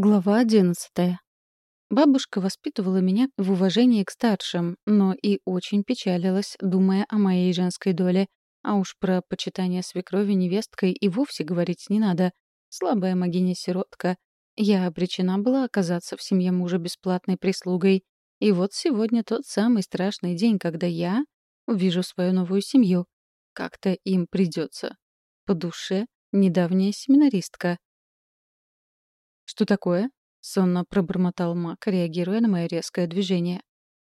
Глава одиннадцатая. Бабушка воспитывала меня в уважении к старшим, но и очень печалилась, думая о моей женской доле. А уж про почитание свекрови невесткой и вовсе говорить не надо. Слабая могиня-сиротка. Я обречена была оказаться в семье мужа бесплатной прислугой. И вот сегодня тот самый страшный день, когда я увижу свою новую семью. Как-то им придется. По душе недавняя семинаристка. «Что такое?» — сонно пробормотал Мак, реагируя на мое резкое движение.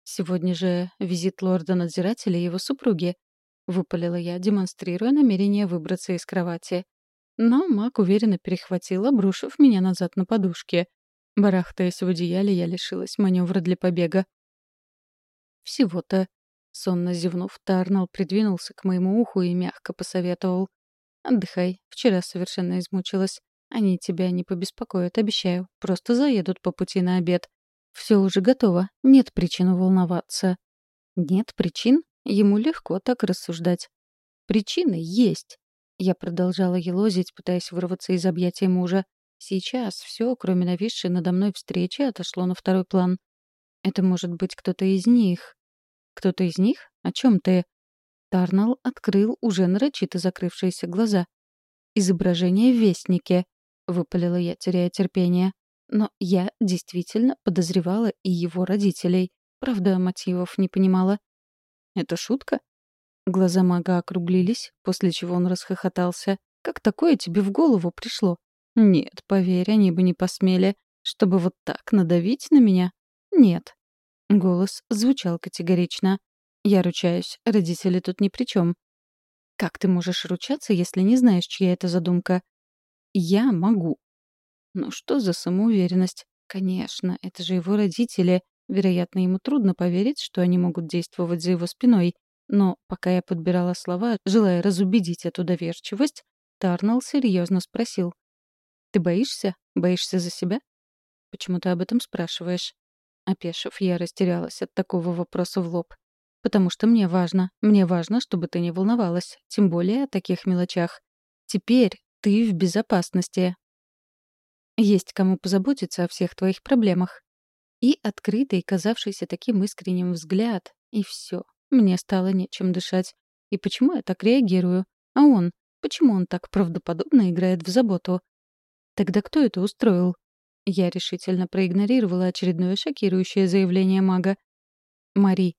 «Сегодня же визит лорда-надзирателя и его супруги», — выпалила я, демонстрируя намерение выбраться из кровати. Но Мак уверенно перехватил, обрушив меня назад на подушке. Барахтаясь в одеяле, я лишилась маневра для побега. «Всего-то...» — сонно зевнув, Тарнал придвинулся к моему уху и мягко посоветовал. «Отдыхай, вчера совершенно измучилась. Они тебя не побеспокоят, обещаю. Просто заедут по пути на обед. Все уже готово. Нет причин волноваться. Нет причин? Ему легко так рассуждать. Причины есть. Я продолжала елозить, пытаясь вырваться из объятий мужа. Сейчас все, кроме нависшей надо мной встречи, отошло на второй план. Это может быть кто-то из них. Кто-то из них? О чем ты? Тарнал открыл уже нарочито закрывшиеся глаза. Изображение в вестнике. — выпалила я, теряя терпение. Но я действительно подозревала и его родителей. Правда, мотивов не понимала. «Это шутка?» Глаза мага округлились, после чего он расхохотался. «Как такое тебе в голову пришло?» «Нет, поверь, они бы не посмели. Чтобы вот так надавить на меня? Нет». Голос звучал категорично. «Я ручаюсь, родители тут ни при чем. «Как ты можешь ручаться, если не знаешь, чья это задумка?» Я могу. Ну что за самоуверенность? Конечно, это же его родители. Вероятно, ему трудно поверить, что они могут действовать за его спиной. Но пока я подбирала слова, желая разубедить эту доверчивость, Тарнелл серьезно спросил. «Ты боишься? Боишься за себя?» «Почему ты об этом спрашиваешь?» Опешив, я растерялась от такого вопроса в лоб. «Потому что мне важно. Мне важно, чтобы ты не волновалась. Тем более о таких мелочах. Теперь, ты в безопасности. Есть кому позаботиться о всех твоих проблемах. И открытый, казавшийся таким искренним взгляд, и все. Мне стало нечем дышать. И почему я так реагирую? А он? Почему он так правдоподобно играет в заботу? Тогда кто это устроил? Я решительно проигнорировала очередное шокирующее заявление мага. «Мари».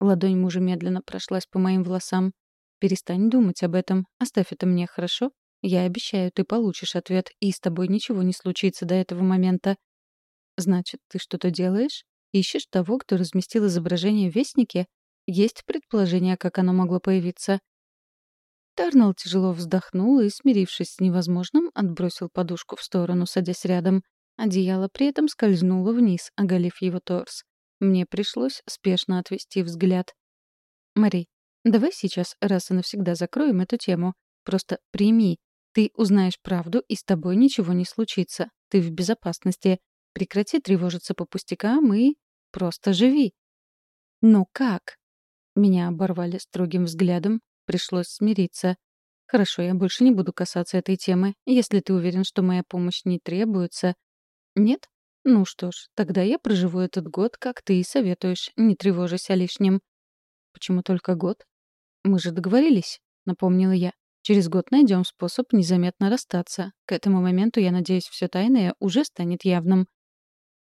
Ладонь мужа медленно прошлась по моим волосам. «Перестань думать об этом. Оставь это мне, хорошо? Я обещаю, ты получишь ответ, и с тобой ничего не случится до этого момента. Значит, ты что-то делаешь? Ищешь того, кто разместил изображение в Вестнике? Есть предположение, как оно могло появиться?» Тарнелл тяжело вздохнул и, смирившись с невозможным, отбросил подушку в сторону, садясь рядом. Одеяло при этом скользнуло вниз, оголив его торс. Мне пришлось спешно отвести взгляд. «Мари, давай сейчас раз и навсегда закроем эту тему. Просто прими, ты узнаешь правду, и с тобой ничего не случится. Ты в безопасности. Прекрати тревожиться по пустякам и просто живи. Но как? Меня оборвали строгим взглядом. Пришлось смириться. Хорошо, я больше не буду касаться этой темы. Если ты уверен, что моя помощь не требуется... Нет? Ну что ж, тогда я проживу этот год, как ты и советуешь, не тревожась о лишнем. Почему только год? Мы же договорились, напомнила я. Через год найдем способ незаметно расстаться. К этому моменту, я надеюсь, все тайное уже станет явным.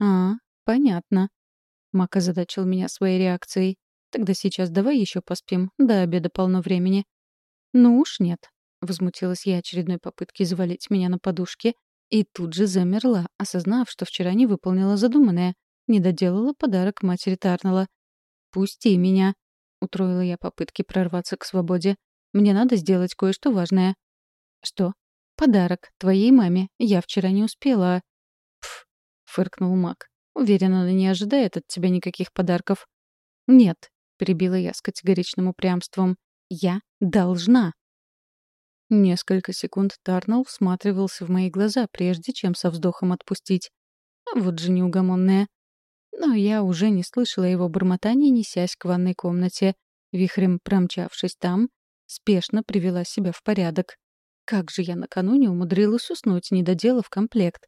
А, понятно. Мак озадачил меня своей реакцией. Тогда сейчас давай еще поспим. До обеда полно времени. Ну уж нет. Возмутилась я очередной попытки завалить меня на подушке и тут же замерла, осознав, что вчера не выполнила задуманное. Не доделала подарок матери Тарнелла. «Пусти меня», — утроила я попытки прорваться к свободе. Мне надо сделать кое-что важное». «Что?» «Подарок. Твоей маме. Я вчера не успела». «Пф», — фыркнул Мак. «Уверен, она не ожидает от тебя никаких подарков». «Нет», — перебила я с категоричным упрямством. «Я должна». Несколько секунд Тарнелл всматривался в мои глаза, прежде чем со вздохом отпустить. Вот же неугомонная. Но я уже не слышала его бормотания, несясь к ванной комнате. Вихрем промчавшись там, Спешно привела себя в порядок. Как же я накануне умудрилась уснуть, не доделав комплект.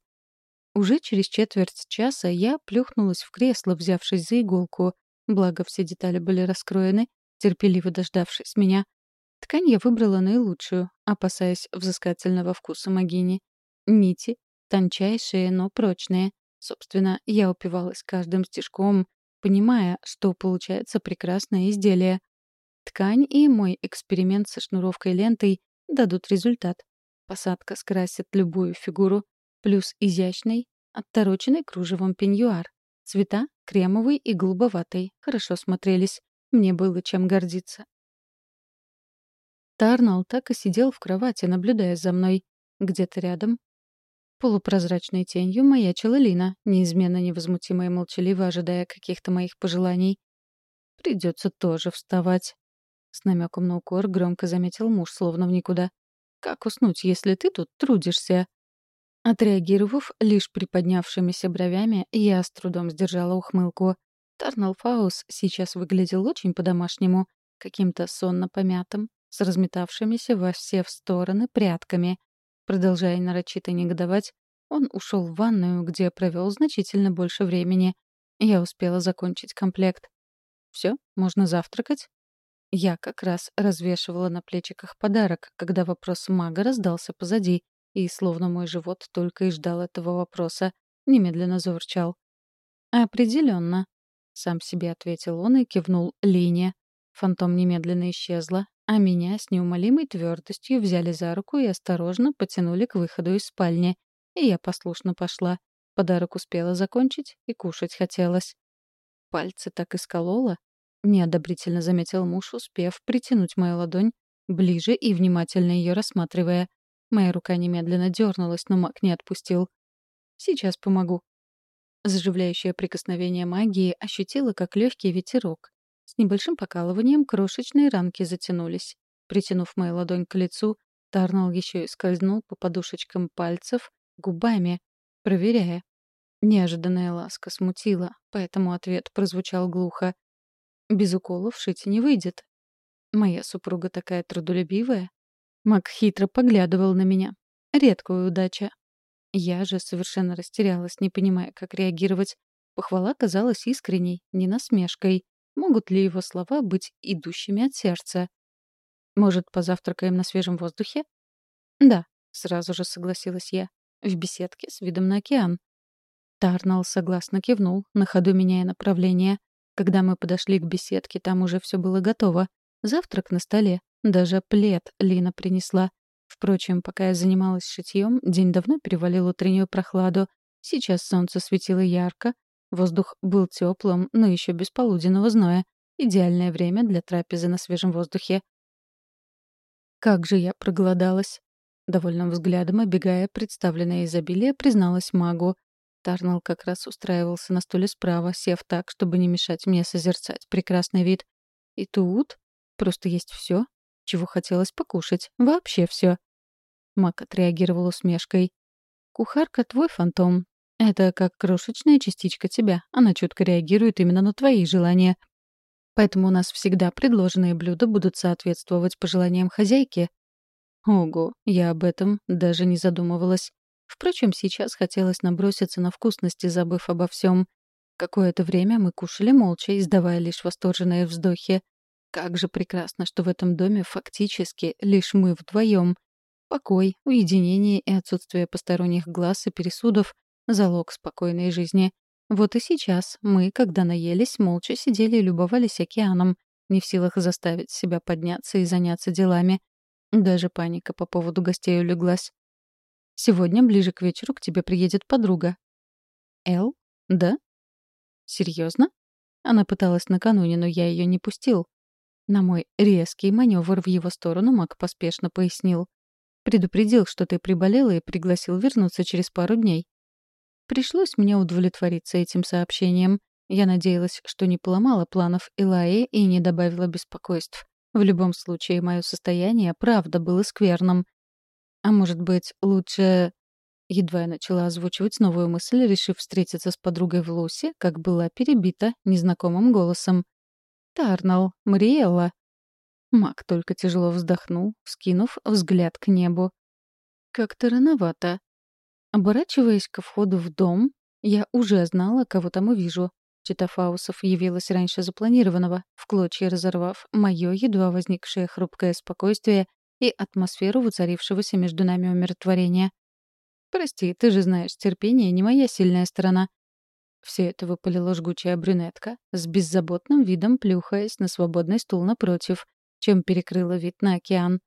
Уже через четверть часа я плюхнулась в кресло, взявшись за иголку. Благо, все детали были раскроены, терпеливо дождавшись меня. Ткань я выбрала наилучшую, опасаясь взыскательного вкуса магини. Нити — тончайшие, но прочные. Собственно, я упивалась каждым стежком, понимая, что получается прекрасное изделие. Ткань и мой эксперимент со шнуровкой лентой дадут результат. Посадка скрасит любую фигуру, плюс изящный, оттороченный кружевом пеньюар. Цвета — кремовый и голубоватый, хорошо смотрелись. Мне было чем гордиться. Тарнал так и сидел в кровати, наблюдая за мной. Где-то рядом. Полупрозрачной тенью маячила Лина, неизменно невозмутимо и молчаливо ожидая каких-то моих пожеланий. «Придется тоже вставать», — с намеком на укор громко заметил муж, словно в никуда. «Как уснуть, если ты тут трудишься?» Отреагировав лишь приподнявшимися бровями, я с трудом сдержала ухмылку. Тарнал Фаус сейчас выглядел очень по-домашнему, каким-то сонно помятым, с разметавшимися во все стороны прядками. Продолжая нарочито негодовать, он ушел в ванную, где провел значительно больше времени. Я успела закончить комплект. Все, можно завтракать? Я как раз развешивала на плечиках подарок, когда вопрос мага раздался позади, и, словно мой живот только и ждал этого вопроса, немедленно заурчал. «Определенно», — сам себе ответил он и кивнул Лине. Фантом немедленно исчезла, а меня с неумолимой твердостью взяли за руку и осторожно потянули к выходу из спальни. И я послушно пошла. Подарок успела закончить, и кушать хотелось. Пальцы так и сколола. Неодобрительно заметил муж, успев притянуть мою ладонь ближе и внимательно ее рассматривая. Моя рука немедленно дернулась, но маг не отпустил. «Сейчас помогу». Заживляющее прикосновение магии ощутила, как легкий ветерок. С небольшим покалыванием крошечные ранки затянулись. Притянув мою ладонь к лицу, Тарнал еще и скользнул по подушечкам пальцев губами, проверяя. Неожиданная ласка смутила, поэтому ответ прозвучал глухо. «Без уколов шить не выйдет. Моя супруга такая трудолюбивая, Мак хитро поглядывал на меня. Редкая удача. Я же совершенно растерялась, не понимая, как реагировать. Похвала казалась искренней, не насмешкой. Могут ли его слова быть идущими от сердца? Может, позавтракаем на свежем воздухе? Да, сразу же согласилась я. В беседке с видом на океан. Тарнал согласно кивнул, на ходу меняя направление. Когда мы подошли к беседке, там уже все было готово. Завтрак на столе. Даже плед Лина принесла. Впрочем, пока я занималась шитьем, день давно перевалил утреннюю прохладу. Сейчас солнце светило ярко, воздух был теплым, но еще без полуденного зноя. Идеальное время для трапезы на свежем воздухе. Как же я проголодалась. Довольным взглядом, обегая представленное изобилие, призналась магу. Тарнал как раз устраивался на стуле справа, сев так, чтобы не мешать мне созерцать прекрасный вид. И тут просто есть все, чего хотелось покушать. Вообще все. Мак отреагировал усмешкой. «Кухарка — твой фантом. Это как крошечная частичка тебя. Она чутко реагирует именно на твои желания. Поэтому у нас всегда предложенные блюда будут соответствовать пожеланиям хозяйки». Ого, я об этом даже не задумывалась. Впрочем, сейчас хотелось наброситься на вкусности, забыв обо всем. Какое-то время мы кушали молча, издавая лишь восторженные вздохи. Как же прекрасно, что в этом доме фактически лишь мы вдвоем. Покой, уединение и отсутствие посторонних глаз и пересудов — залог спокойной жизни. Вот и сейчас мы, когда наелись, молча сидели и любовались океаном, не в силах заставить себя подняться и заняться делами. Даже паника по поводу гостей улеглась. «Сегодня ближе к вечеру к тебе приедет подруга». «Эл? Да?» «Серьезно?» Она пыталась накануне, но я ее не пустил. На мой резкий маневр в его сторону Мак поспешно пояснил. «Предупредил, что ты приболела и пригласил вернуться через пару дней». Пришлось мне удовлетвориться этим сообщением. Я надеялась, что не поломала планов Илаи и не добавила беспокойств. В любом случае, мое состояние правда было скверным. А может быть, лучше... Едва я начала озвучивать новую мысль, решив встретиться с подругой в Лусе, как была перебита незнакомым голосом. Тарнал, Мариэлла». Мак только тяжело вздохнул, скинув взгляд к небу. «Как-то рановато». Оборачиваясь ко входу в дом, я уже знала, кого там увижу. Чита Фаусов явилась раньше запланированного, в клочья разорвав мое едва возникшее хрупкое спокойствие и атмосферу воцарившегося между нами умиротворения. «Прости, ты же знаешь, терпение не моя сильная сторона». Все это выпалила жгучая брюнетка, с беззаботным видом плюхаясь на свободный стул напротив, чем перекрыла вид на океан.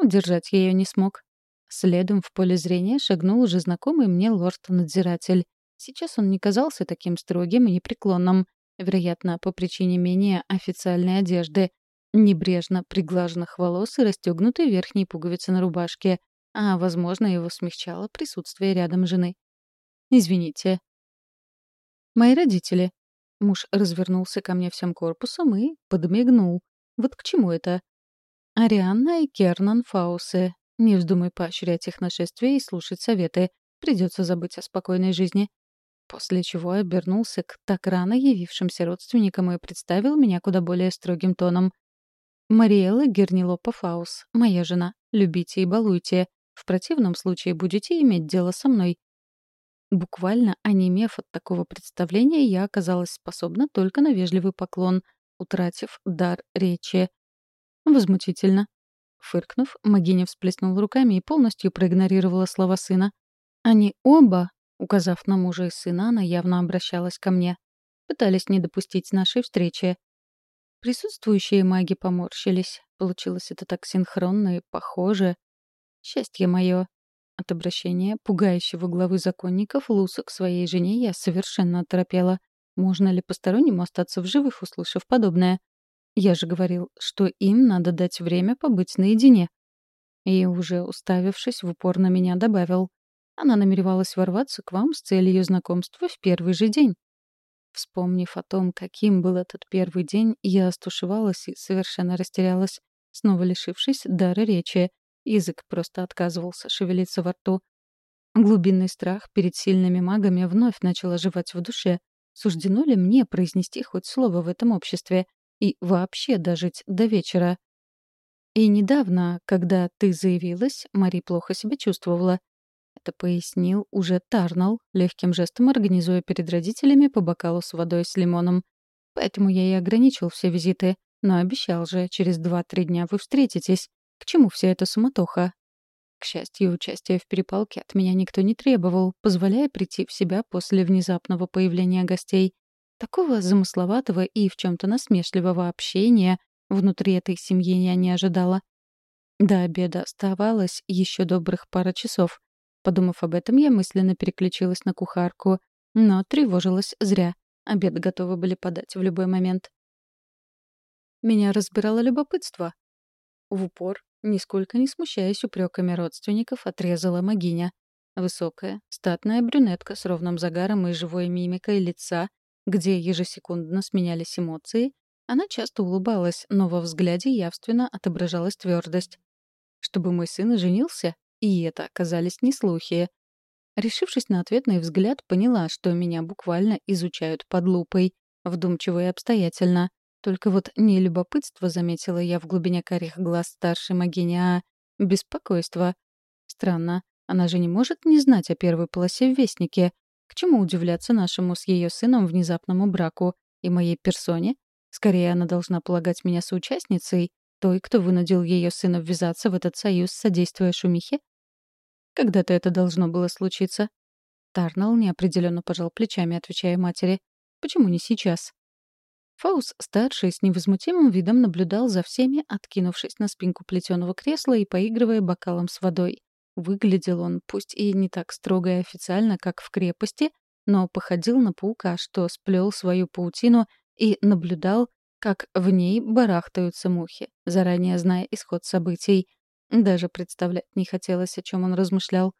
Удержать я ее не смог. Следом в поле зрения шагнул уже знакомый мне лорд-надзиратель. Сейчас он не казался таким строгим и непреклонным, вероятно, по причине менее официальной одежды, небрежно приглаженных волос и расстегнутой верхней пуговицы на рубашке, а, возможно, его смягчало присутствие рядом жены. «Извините». «Мои родители». Муж развернулся ко мне всем корпусом и подмигнул. «Вот к чему это?» «Арианна и Кернан Фаусы. Не вздумай поощрять их нашествие и слушать советы. Придется забыть о спокойной жизни». После чего обернулся к так рано явившимся родственникам и представил меня куда более строгим тоном. «Мариэлла Гернилопа Фаус, моя жена. Любите и балуйте. В противном случае будете иметь дело со мной». Буквально онемев от такого представления, я оказалась способна только на вежливый поклон, утратив дар речи. Возмутительно. Фыркнув, Магиня всплеснула руками и полностью проигнорировала слова сына. Они оба, указав на мужа и сына, она явно обращалась ко мне, пытались не допустить нашей встречи. Присутствующие маги поморщились. Получилось это так синхронно и похоже. Счастье мое. От обращения пугающего главы законников Луса к своей жене я совершенно оторопела. Можно ли постороннему остаться в живых, услышав подобное? Я же говорил, что им надо дать время побыть наедине. И уже уставившись в упор на меня добавил. Она намеревалась ворваться к вам с целью знакомства в первый же день. Вспомнив о том, каким был этот первый день, я остушевалась и совершенно растерялась, снова лишившись дара речи. Язык просто отказывался шевелиться во рту. Глубинный страх перед сильными магами вновь начал оживать в душе. Суждено ли мне произнести хоть слово в этом обществе? и вообще дожить до вечера. И недавно, когда ты заявилась, Мари плохо себя чувствовала. Это пояснил уже Тарнал, легким жестом организуя перед родителями по бокалу с водой с лимоном. Поэтому я и ограничил все визиты, но обещал же, через два-три дня вы встретитесь. К чему вся эта суматоха? К счастью, участия в перепалке от меня никто не требовал, позволяя прийти в себя после внезапного появления гостей. Такого замысловатого и в чем-то насмешливого общения внутри этой семьи я не ожидала. До обеда оставалось еще добрых пара часов. Подумав об этом, я мысленно переключилась на кухарку, но тревожилась зря. Обед готовы были подать в любой момент. Меня разбирало любопытство. В упор, нисколько не смущаясь упреками родственников, отрезала могиня. Высокая, статная брюнетка с ровным загаром и живой мимикой лица где ежесекундно сменялись эмоции, она часто улыбалась, но во взгляде явственно отображалась твердость. Чтобы мой сын женился, и это оказались не слухи. Решившись на ответный взгляд, поняла, что меня буквально изучают под лупой, вдумчиво и обстоятельно. Только вот не любопытство заметила я в глубине карих глаз старшей могини, а беспокойство. Странно, она же не может не знать о первой полосе в Вестнике, к чему удивляться нашему с ее сыном внезапному браку и моей персоне? Скорее, она должна полагать меня соучастницей, той, кто вынудил ее сына ввязаться в этот союз, содействуя шумихе? Когда-то это должно было случиться. Тарнелл неопределенно пожал плечами, отвечая матери. Почему не сейчас? Фаус-старший с невозмутимым видом наблюдал за всеми, откинувшись на спинку плетеного кресла и поигрывая бокалом с водой. Выглядел он, пусть и не так строго и официально, как в крепости, но походил на паука, что сплел свою паутину и наблюдал, как в ней барахтаются мухи, заранее зная исход событий. Даже представлять не хотелось, о чем он размышлял.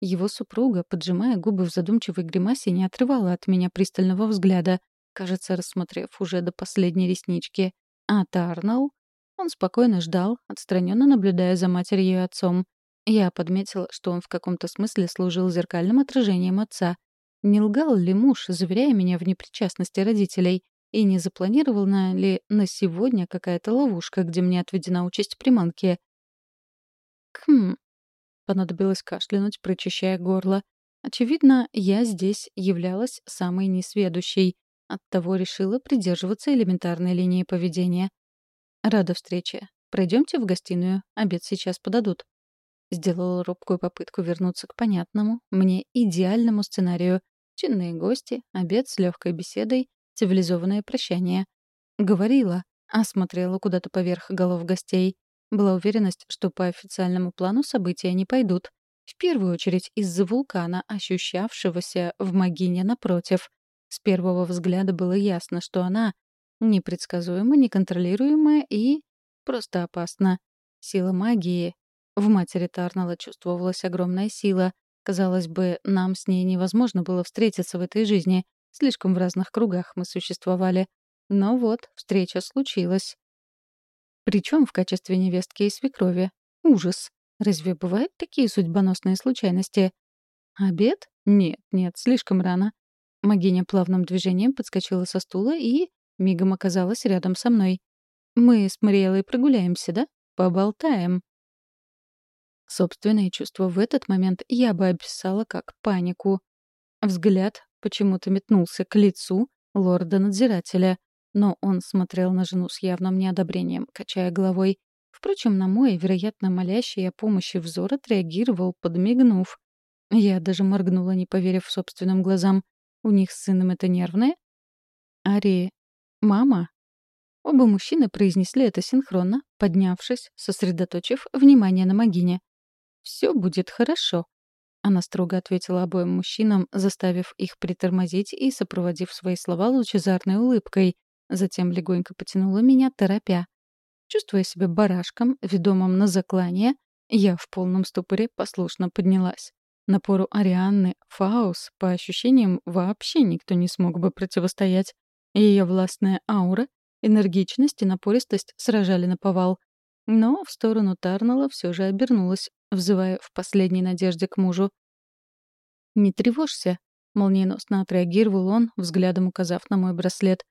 Его супруга, поджимая губы в задумчивой гримасе, не отрывала от меня пристального взгляда, кажется, рассмотрев уже до последней реснички. А Тарнал? Он спокойно ждал, отстраненно наблюдая за матерью и отцом. Я подметила, что он в каком-то смысле служил зеркальным отражением отца. Не лгал ли муж, заверяя меня в непричастности родителей, и не запланирована ли на сегодня какая-то ловушка, где мне отведена участь приманки? Хм. Понадобилось кашлянуть, прочищая горло. Очевидно, я здесь являлась самой несведущей, оттого решила придерживаться элементарной линии поведения. «Рада встрече. Пройдемте в гостиную. Обед сейчас подадут». Сделала робкую попытку вернуться к понятному, мне идеальному сценарию. Чинные гости, обед с легкой беседой, цивилизованное прощание. Говорила, а смотрела куда-то поверх голов гостей. Была уверенность, что по официальному плану события не пойдут. В первую очередь из-за вулкана, ощущавшегося в Магине напротив. С первого взгляда было ясно, что она непредсказуема, неконтролируемая и просто опасна. Сила магии. В матери Тарнала чувствовалась огромная сила. Казалось бы, нам с ней невозможно было встретиться в этой жизни. Слишком в разных кругах мы существовали. Но вот, встреча случилась. Причем в качестве невестки и свекрови. Ужас. Разве бывают такие судьбоносные случайности? Обед? Нет, нет, слишком рано. Магиня плавным движением подскочила со стула и мигом оказалась рядом со мной. «Мы с Мариэлой прогуляемся, да? Поболтаем». Собственные чувства в этот момент я бы описала как панику. Взгляд почему-то метнулся к лицу лорда-надзирателя, но он смотрел на жену с явным неодобрением, качая головой. Впрочем, на мой, вероятно, молящий о помощи взор отреагировал, подмигнув. Я даже моргнула, не поверив собственным глазам. У них с сыном это нервное? Ари, мама? Оба мужчины произнесли это синхронно, поднявшись, сосредоточив внимание на Магине. «Все будет хорошо», она строго ответила обоим мужчинам, заставив их притормозить и сопроводив свои слова лучезарной улыбкой, Затем легонько потянула меня, торопя. Чувствуя себя барашком, ведомым на заклание, я в полном ступоре послушно поднялась. Напору Арианны Фаус, по ощущениям, вообще никто не смог бы противостоять. Ее властная аура, энергичность и напористость сражали на повал. Но в сторону Тарнала все же обернулась, взывая в последней надежде к мужу. «Не тревожься», — молниеносно отреагировал он, взглядом указав на мой браслет.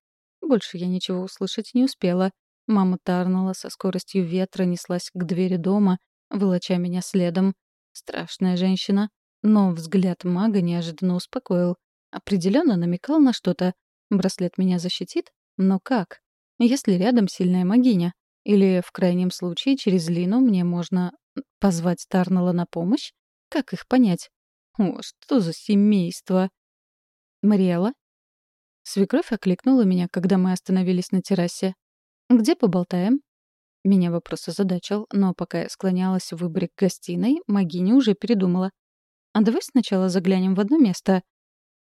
Больше я ничего услышать не успела. Мама Тарнала со скоростью ветра неслась к двери дома, волоча меня следом. Страшная женщина. Но взгляд мага неожиданно успокоил. Определенно намекал на что-то. Браслет меня защитит? Но как? Если рядом сильная магиня? Или, в крайнем случае, через Лину мне можно позвать Тарнала на помощь? Как их понять? О, что за семейство? Мариэла Свекровь окликнула меня, когда мы остановились на террасе. «Где поболтаем?» Меня вопрос озадачил, но пока я склонялась в выборе к гостиной, Магиня уже передумала. «А давай сначала заглянем в одно место?»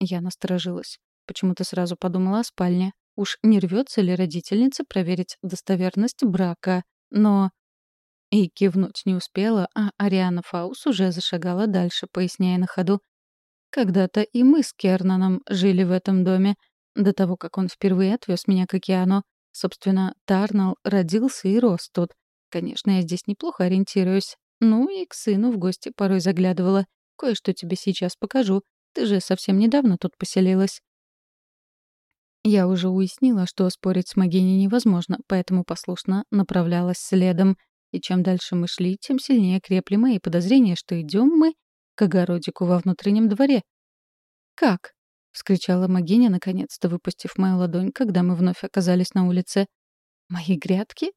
Я насторожилась. Почему-то сразу подумала о спальне. Уж не рвется ли родительница проверить достоверность брака? Но... И кивнуть не успела, а Ариана Фаус уже зашагала дальше, поясняя на ходу. «Когда-то и мы с Кернаном жили в этом доме, до того, как он впервые отвез меня к океану. Собственно, Тарнал родился и рос тут. Конечно, я здесь неплохо ориентируюсь. Ну и к сыну в гости порой заглядывала. Кое-что тебе сейчас покажу. Ты же совсем недавно тут поселилась. Я уже уяснила, что спорить с Магини невозможно, поэтому послушно направлялась следом. И чем дальше мы шли, тем сильнее крепли мои подозрения, что идем мы к огородику во внутреннем дворе. «Как?» — вскричала Магиня, наконец-то выпустив мою ладонь, когда мы вновь оказались на улице. «Мои грядки?»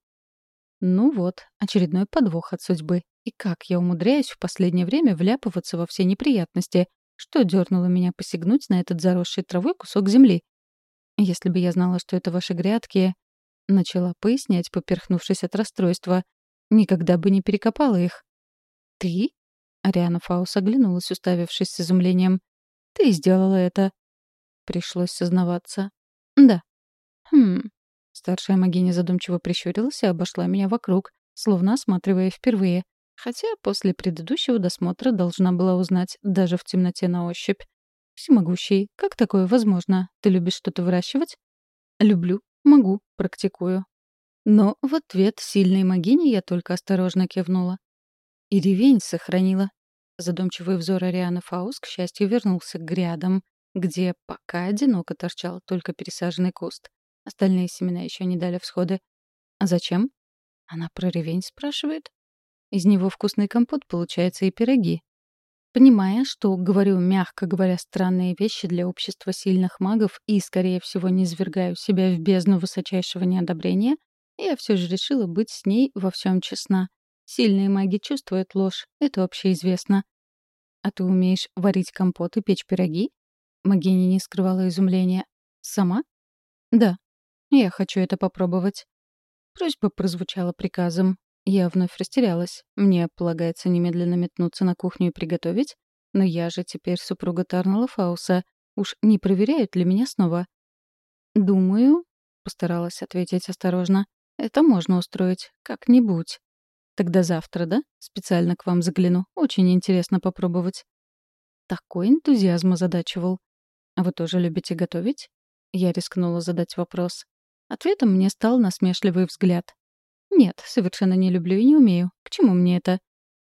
Ну вот, очередной подвох от судьбы. И как я умудряюсь в последнее время вляпываться во все неприятности, что дернуло меня посягнуть на этот заросший травой кусок земли. Если бы я знала, что это ваши грядки, начала пояснять, поперхнувшись от расстройства, никогда бы не перекопала их. «Ты?» — Ариана Фаус оглянулась, уставившись с изумлением. «Ты сделала это. Пришлось сознаваться. «Да». «Хм...» Старшая магиня задумчиво прищурилась и обошла меня вокруг, словно осматривая впервые. Хотя после предыдущего досмотра должна была узнать даже в темноте на ощупь. «Всемогущий, как такое возможно? Ты любишь что-то выращивать?» «Люблю. Могу. Практикую». Но в ответ сильной магини я только осторожно кивнула. И ревень сохранила. Задумчивый взор Арианы Фаус, к счастью, вернулся к грядам где пока одиноко торчал только пересаженный куст. Остальные семена еще не дали всходы. А зачем? Она про ревень спрашивает. Из него вкусный компот получается и пироги. Понимая, что говорю, мягко говоря, странные вещи для общества сильных магов и, скорее всего, не извергаю себя в бездну высочайшего неодобрения, я все же решила быть с ней во всем честна. Сильные маги чувствуют ложь, это общеизвестно. «А ты умеешь варить компот и печь пироги?» Магини не скрывала изумления. «Сама?» «Да. Я хочу это попробовать». Просьба прозвучала приказом. Я вновь растерялась. Мне полагается немедленно метнуться на кухню и приготовить? Но я же теперь супруга Тарнелла Фауса. Уж не проверяют ли меня снова? «Думаю», — постаралась ответить осторожно, — «это можно устроить как-нибудь». «Тогда завтра, да? Специально к вам загляну. Очень интересно попробовать». Такой энтузиазм озадачивал. «А вы тоже любите готовить?» Я рискнула задать вопрос. Ответом мне стал насмешливый взгляд. «Нет, совершенно не люблю и не умею. К чему мне это?»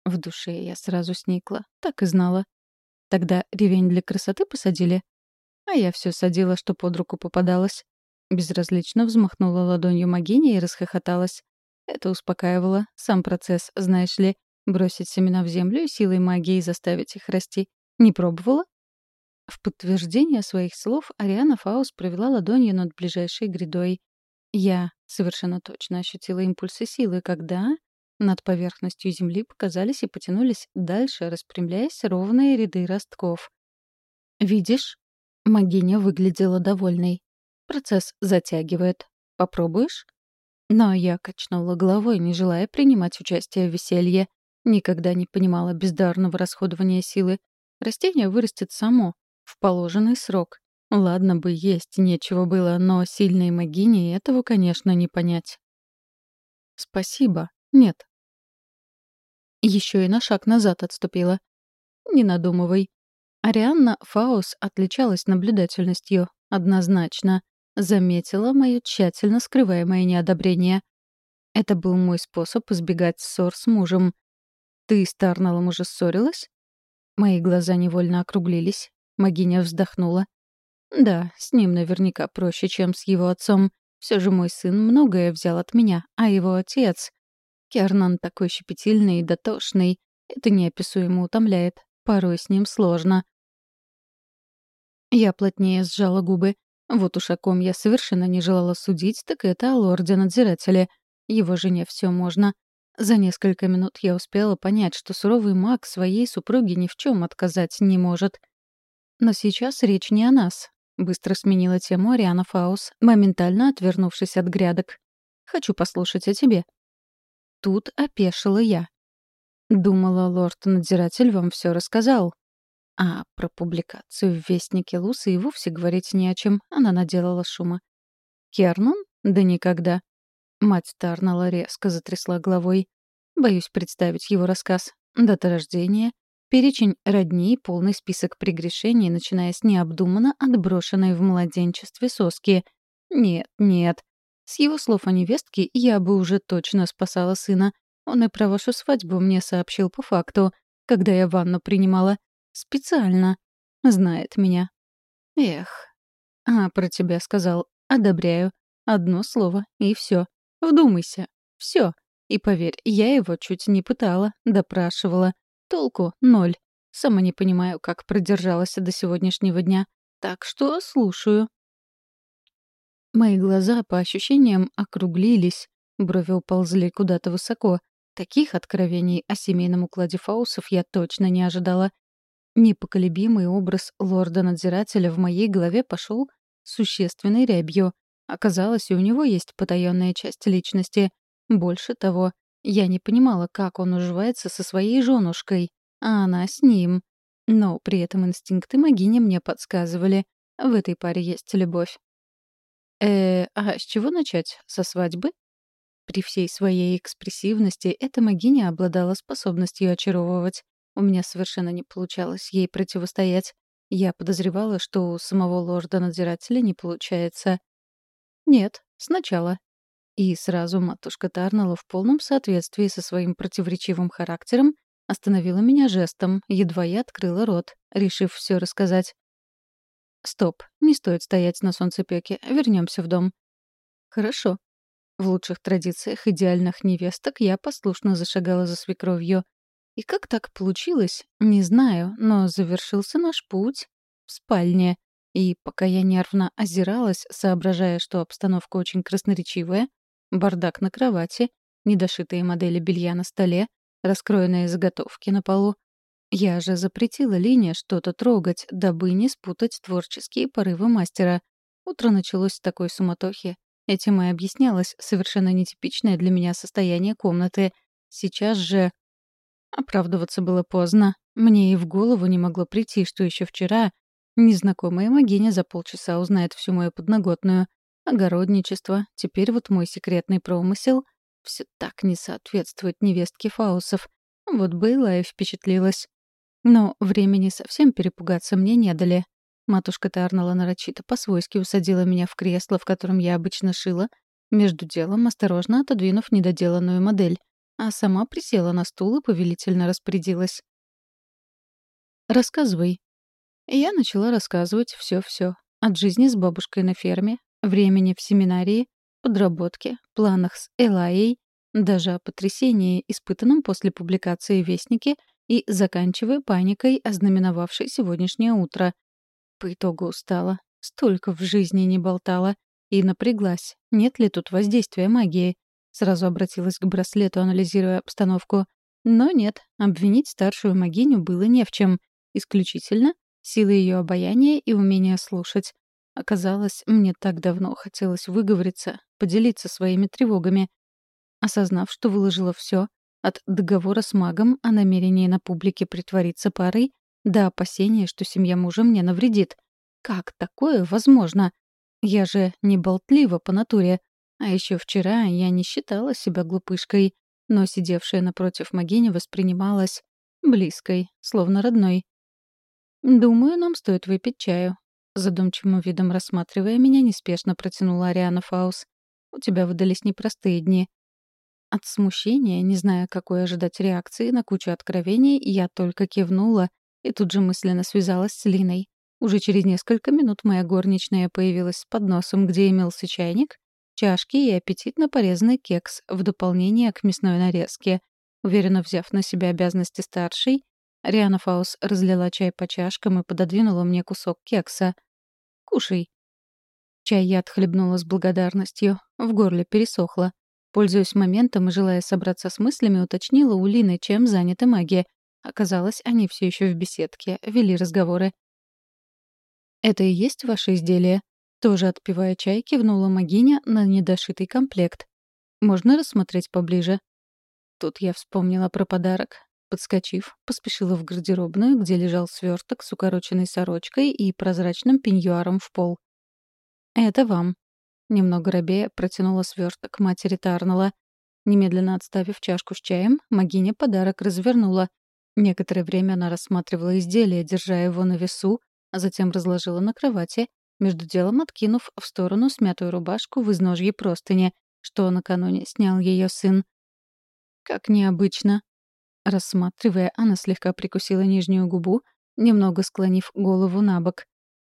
В душе я сразу сникла. Так и знала. Тогда ревень для красоты посадили? А я все садила, что под руку попадалось. Безразлично взмахнула ладонью Магиня и расхохоталась. Это успокаивало. Сам процесс, знаешь ли, бросить семена в землю и силой магии заставить их расти. Не пробовала? В подтверждение своих слов Ариана Фаус провела ладонью над ближайшей грядой. Я совершенно точно ощутила импульсы силы, когда над поверхностью земли показались и потянулись дальше, распрямляясь ровные ряды ростков. «Видишь?» Магиня выглядела довольной. «Процесс затягивает. Попробуешь?» Но я качнула головой, не желая принимать участие в веселье. Никогда не понимала бездарного расходования силы. Растение вырастет само, в положенный срок. Ладно бы есть нечего было, но сильной магине этого, конечно, не понять. Спасибо. Нет. Еще и на шаг назад отступила. Не надумывай. Арианна Фаус отличалась наблюдательностью, однозначно. Заметила мое тщательно скрываемое неодобрение. Это был мой способ избегать ссор с мужем. «Ты с Тарналом уже ссорилась?» Мои глаза невольно округлились. Магиня вздохнула. «Да, с ним наверняка проще, чем с его отцом. Все же мой сын многое взял от меня, а его отец... Кернан такой щепетильный и дотошный. Это неописуемо утомляет. Порой с ним сложно». Я плотнее сжала губы. Вот уж о ком я совершенно не желала судить, так это о лорде-надзирателе. Его жене все можно. За несколько минут я успела понять, что суровый маг своей супруге ни в чем отказать не может. Но сейчас речь не о нас. Быстро сменила тему Ариана Фаус, моментально отвернувшись от грядок. «Хочу послушать о тебе». Тут опешила я. Думала, лорд-надзиратель вам все рассказал. А про публикацию в Вестнике Лусы и вовсе говорить не о чем, она наделала шума. «Кернон? Да никогда». Мать Тарнала резко затрясла головой. Боюсь представить его рассказ. Дата рождения, перечень родни и полный список прегрешений, начиная с необдуманно отброшенной в младенчестве соски. Нет, нет. С его слов о невестке я бы уже точно спасала сына. Он и про вашу свадьбу мне сообщил по факту, когда я ванну принимала. Специально. Знает меня. Эх. А про тебя сказал. Одобряю. Одно слово, и все. Вдумайся. Все. И поверь, я его чуть не пытала, допрашивала. Толку — ноль. Сама не понимаю, как продержалась до сегодняшнего дня. Так что слушаю. Мои глаза, по ощущениям, округлились. Брови уползли куда-то высоко. Таких откровений о семейном укладе Фаусов я точно не ожидала. Непоколебимый образ лорда-надзирателя в моей голове пошел существенной рябью. Оказалось, и у него есть потаенная часть личности. Больше того, я не понимала, как он уживается со своей женушкой, а она с ним. Но при этом инстинкты могини мне подсказывали. В этой паре есть любовь. Э, а с чего начать? Со свадьбы? При всей своей экспрессивности эта могиня обладала способностью очаровывать. У меня совершенно не получалось ей противостоять. Я подозревала, что у самого лорда-надзирателя не получается. Нет, сначала. И сразу матушка Тарнелла в полном соответствии со своим противоречивым характером остановила меня жестом, едва я открыла рот, решив все рассказать. «Стоп, не стоит стоять на солнцепёке, вернемся в дом». «Хорошо». В лучших традициях идеальных невесток я послушно зашагала за свекровью. И как так получилось, не знаю, но завершился наш путь в спальне. И пока я нервно озиралась, соображая, что обстановка очень красноречивая, бардак на кровати, недошитые модели белья на столе, раскроенные заготовки на полу, я же запретила Лине что-то трогать, дабы не спутать творческие порывы мастера. Утро началось с такой суматохи. Этим и объяснялось совершенно нетипичное для меня состояние комнаты. Сейчас же... Оправдываться было поздно. Мне и в голову не могло прийти, что еще вчера незнакомая магиня за полчаса узнает всю мою подноготную. Огородничество, теперь вот мой секретный промысел — все так не соответствует невестке Фаусов. Вот была и впечатлилась. Но времени совсем перепугаться мне не дали. Матушка Тарнала нарочито по-свойски усадила меня в кресло, в котором я обычно шила, между делом осторожно отодвинув недоделанную модель, а сама присела на стул и повелительно распорядилась. «Рассказывай». Я начала рассказывать все-все. От жизни с бабушкой на ферме, времени в семинарии, подработке, планах с Элайей, даже о потрясении, испытанном после публикации «Вестники» и заканчивая паникой, ознаменовавшей сегодняшнее утро, по итогу устала. Столько в жизни не болтала. И напряглась. Нет ли тут воздействия магии? Сразу обратилась к браслету, анализируя обстановку. Но нет, обвинить старшую магиню было не в чем. Исключительно силы ее обаяния и умения слушать. Оказалось, мне так давно хотелось выговориться, поделиться своими тревогами. Осознав, что выложила все, от договора с магом о намерении на публике притвориться парой до опасения, что семья мужа мне навредит. Как такое возможно? Я же не болтлива по натуре. А еще вчера я не считала себя глупышкой, но сидевшая напротив Магини воспринималась близкой, словно родной. «Думаю, нам стоит выпить чаю», — задумчивым видом рассматривая меня, неспешно протянула Ариана Фаус. «У тебя выдались непростые дни». От смущения, не зная, какой ожидать реакции на кучу откровений, я только кивнула и тут же мысленно связалась с Линой. Уже через несколько минут моя горничная появилась с подносом, где имелся чайник, чашки и аппетитно порезанный кекс в дополнение к мясной нарезке. Уверенно взяв на себя обязанности старшей, Риана Фаус разлила чай по чашкам и пододвинула мне кусок кекса. «Кушай». Чай я отхлебнула с благодарностью, в горле пересохло. Пользуясь моментом и желая собраться с мыслями, уточнила у Лины, чем заняты маги, Оказалось, они все еще в беседке, вели разговоры. «Это и есть ваше изделие?» Тоже отпивая чай, кивнула Магиня на недошитый комплект. «Можно рассмотреть поближе?» Тут я вспомнила про подарок. Подскочив, поспешила в гардеробную, где лежал сверток с укороченной сорочкой и прозрачным пеньюаром в пол. «Это вам». Немного робея протянула сверток матери Тарнала. Немедленно отставив чашку с чаем, Магиня подарок развернула, Некоторое время она рассматривала изделие, держа его на весу, а затем разложила на кровати, между делом откинув в сторону смятую рубашку в изножье простыни, что накануне снял ее сын. «Как необычно!» Рассматривая, она слегка прикусила нижнюю губу, немного склонив голову на бок.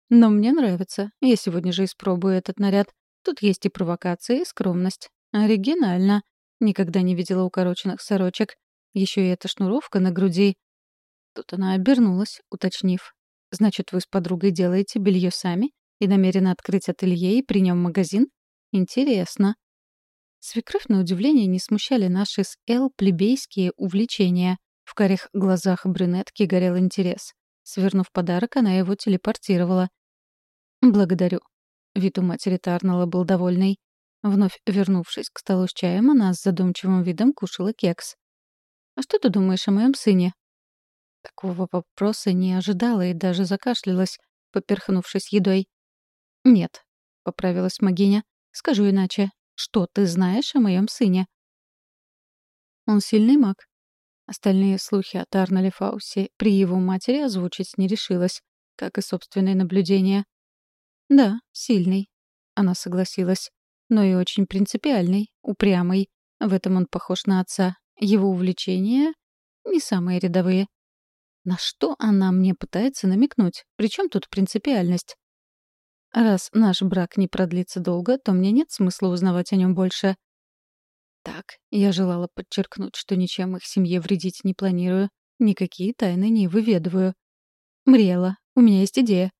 «Но мне нравится. Я сегодня же испробую этот наряд. Тут есть и провокация, и скромность. Оригинально. Никогда не видела укороченных сорочек. Еще и эта шнуровка на груди. Тут она обернулась, уточнив. «Значит, вы с подругой делаете белье сами и намерены открыть ателье и при нем магазин? Интересно». Свекровь на удивление не смущали наши с Эл плебейские увлечения. В карих глазах брюнетки горел интерес. Свернув подарок, она его телепортировала. «Благодарю». Вид у матери Тарнелла был довольный. Вновь вернувшись к столу с чаем, она с задумчивым видом кушала кекс. «А что ты думаешь о моем сыне?» Такого вопроса не ожидала и даже закашлялась, поперхнувшись едой. «Нет», — поправилась Магиня. «Скажу иначе. Что ты знаешь о моем сыне?» «Он сильный маг». Остальные слухи о Тарнале Фаусе при его матери озвучить не решилась, как и собственные наблюдения. «Да, сильный», — она согласилась. «Но и очень принципиальный, упрямый. В этом он похож на отца, его увлечения не самые рядовые. На что она мне пытается намекнуть? Причем тут принципиальность? Раз наш брак не продлится долго, то мне нет смысла узнавать о нем больше. Так, я желала подчеркнуть, что ничем их семье вредить не планирую. никакие тайны не выведываю. Мрела, у меня есть идея.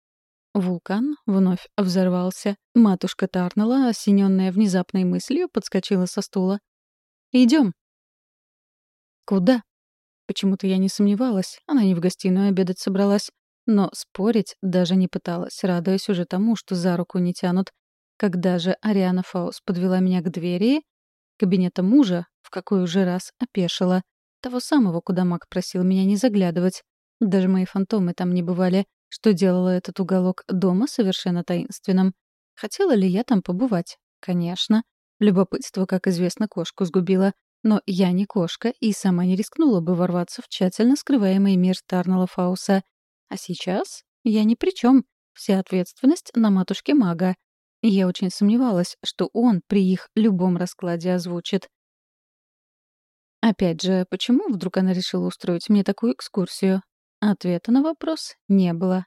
Вулкан вновь взорвался. Матушка Тарнала, осененная внезапной мыслью, подскочила со стула. Идем. Куда? Почему-то я не сомневалась. Она не в гостиную обедать собралась. Но спорить даже не пыталась, радуясь уже тому, что за руку не тянут. Когда же Ариана Фаус подвела меня к двери, кабинета мужа, в какой уже раз опешила. Того самого, куда маг просил меня не заглядывать. Даже мои фантомы там не бывали, что делало этот уголок дома совершенно таинственным. Хотела ли я там побывать? Конечно. Любопытство, как известно, кошку сгубило. Но я не кошка и сама не рискнула бы ворваться в тщательно скрываемый мир Тарнала Фауса. А сейчас я ни при чем. Вся ответственность на матушке мага. Я очень сомневалась, что он при их любом раскладе озвучит. Опять же, почему вдруг она решила устроить мне такую экскурсию? Ответа на вопрос не было.